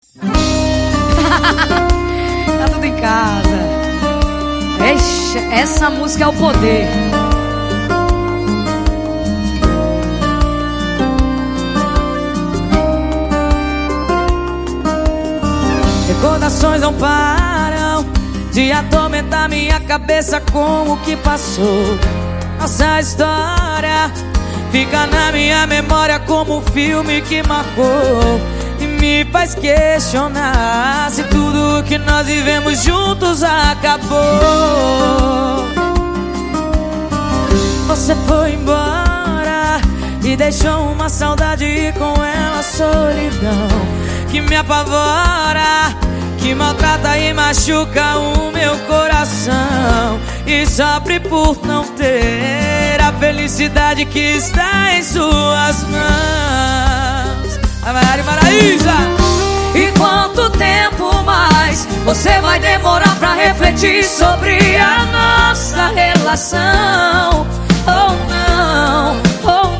tá tudo em casa. Eixa, essa música é o poder. Recordações não param de atormentar minha cabeça com o que passou. Nossa história fica na minha memória como um filme que marcou faz questionar se tudo que nós vivemos juntos acabou. Você foi embora e deixou uma saudade e com ela solidão que me apavora, que maltrata e machuca o meu coração e sofre por não ter a felicidade que está em suas mãos. A Maiara você vai demorar pra refletir sobre a nossa relação? Oh não, oh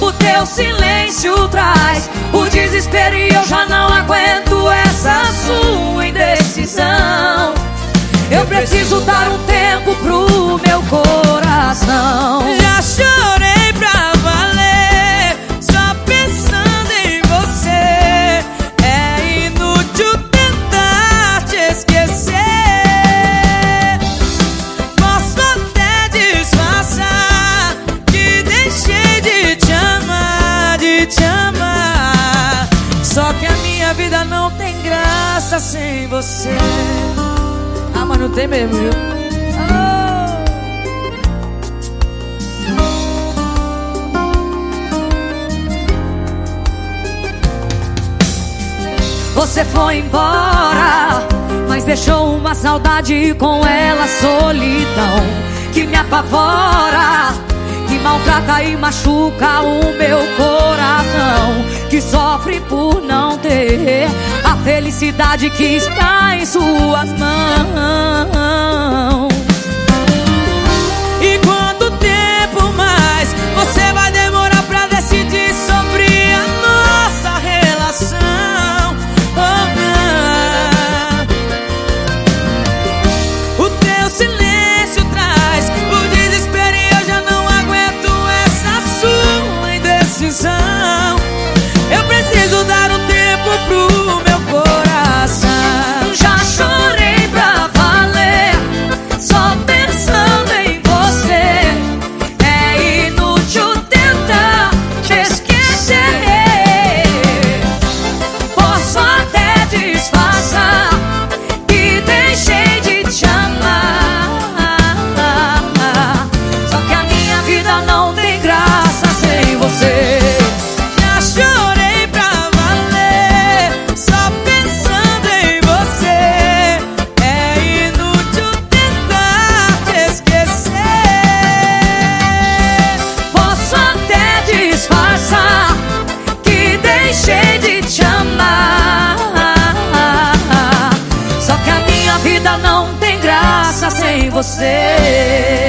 não. O teu silêncio traz o desespero e eu já não aguento essa sua indecisão. Eu preciso dar um tempo pro meu coração. Já chorei graça sem você. Ah, mas não tem mesmo, viu? Ah. Você foi embora, mas deixou uma saudade com ela solidão que me apavora, que maltrata e machuca o meu coração, que sofre por não ter felicidade que está em suas mãos. você.